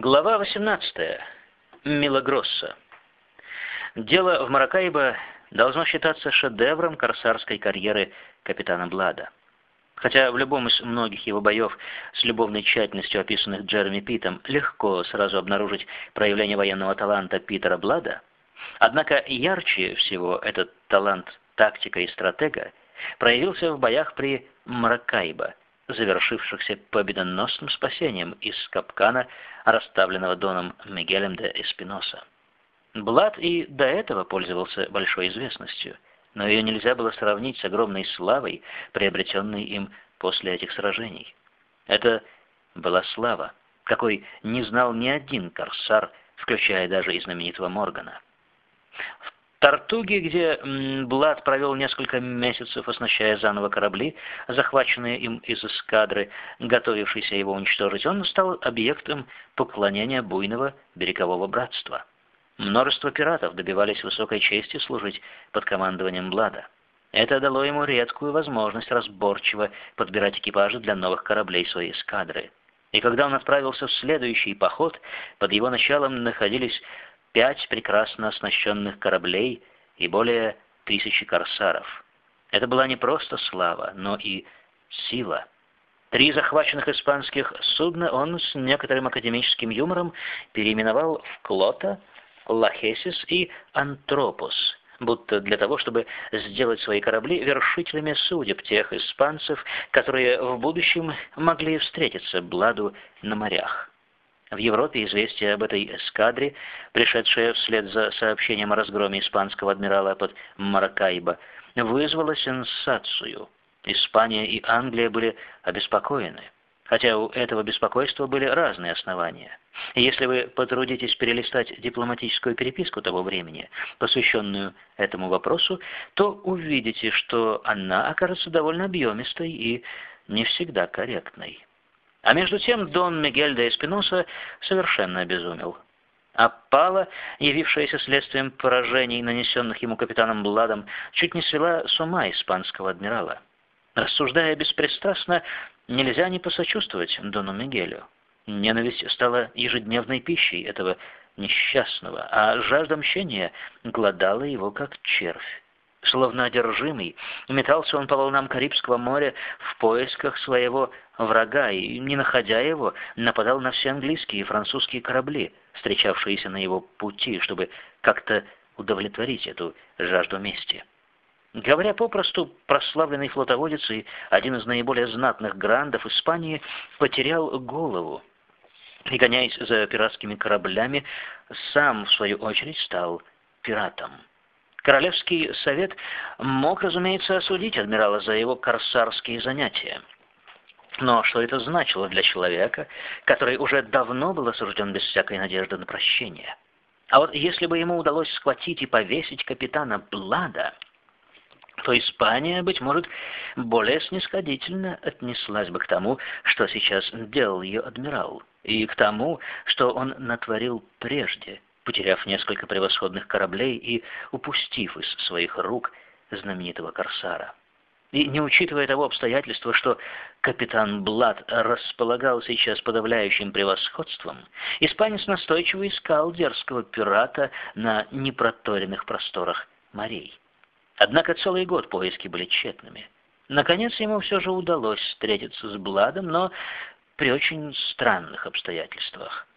Глава 18. Милогросса. Дело в Маракайбо должно считаться шедевром корсарской карьеры капитана Блада. Хотя в любом из многих его боев с любовной тщательностью описанных Джереми Питом легко сразу обнаружить проявление военного таланта Питера Блада, однако ярче всего этот талант тактика и стратега проявился в боях при Маракайбо – завершившихся победоносным спасением из капкана, расставленного Доном Мигелем де Эспиноса. Блад и до этого пользовался большой известностью, но ее нельзя было сравнить с огромной славой, приобретенной им после этих сражений. Это была слава, какой не знал ни один корсар, включая даже и знаменитого Моргана. В Тартуге, где Блад провел несколько месяцев, оснащая заново корабли, захваченные им из эскадры, готовившейся его уничтожить, он стал объектом поклонения буйного берегового братства. Множество пиратов добивались высокой чести служить под командованием Блада. Это дало ему редкую возможность разборчиво подбирать экипажи для новых кораблей своей эскадры. И когда он отправился в следующий поход, под его началом находились пять прекрасно оснащенных кораблей и более тысячи корсаров. Это была не просто слава, но и сила. Три захваченных испанских судна он с некоторым академическим юмором переименовал в Клота, Лахесис и Антропос, будто для того, чтобы сделать свои корабли вершителями судеб тех испанцев, которые в будущем могли встретиться Бладу на морях. В Европе известие об этой эскадре, пришедшее вслед за сообщением о разгроме испанского адмирала под Маракайбо, вызвало сенсацию. Испания и Англия были обеспокоены, хотя у этого беспокойства были разные основания. если вы потрудитесь перелистать дипломатическую переписку того времени, посвященную этому вопросу, то увидите, что она окажется довольно объемистой и не всегда корректной. А между тем Дон Мигель де Эспиноса совершенно обезумел. А Пала, явившаяся следствием поражений, нанесенных ему капитаном Бладом, чуть не свела с ума испанского адмирала. Рассуждая беспристрастно, нельзя не посочувствовать Дону Мигелю. Ненависть стала ежедневной пищей этого несчастного, а жажда мщения глодала его как червь. Словно одержимый, метался он по волнам Карибского моря в поисках своего врага и, не находя его, нападал на все английские и французские корабли, встречавшиеся на его пути, чтобы как-то удовлетворить эту жажду мести. Говоря попросту, прославленный флотоводец и один из наиболее знатных грандов Испании потерял голову и, гоняясь за пиратскими кораблями, сам, в свою очередь, стал пиратом. Королевский совет мог, разумеется, осудить адмирала за его корсарские занятия. Но что это значило для человека, который уже давно был осужден без всякой надежды на прощение? А вот если бы ему удалось схватить и повесить капитана Блада, то Испания, быть может, более снисходительно отнеслась бы к тому, что сейчас делал ее адмирал, и к тому, что он натворил прежде – потеряв несколько превосходных кораблей и упустив из своих рук знаменитого корсара. И не учитывая того обстоятельства, что капитан Блад располагал сейчас подавляющим превосходством, испанец настойчиво искал дерзкого пирата на непроторенных просторах морей. Однако целый год поиски были тщетными. Наконец ему все же удалось встретиться с Бладом, но при очень странных обстоятельствах.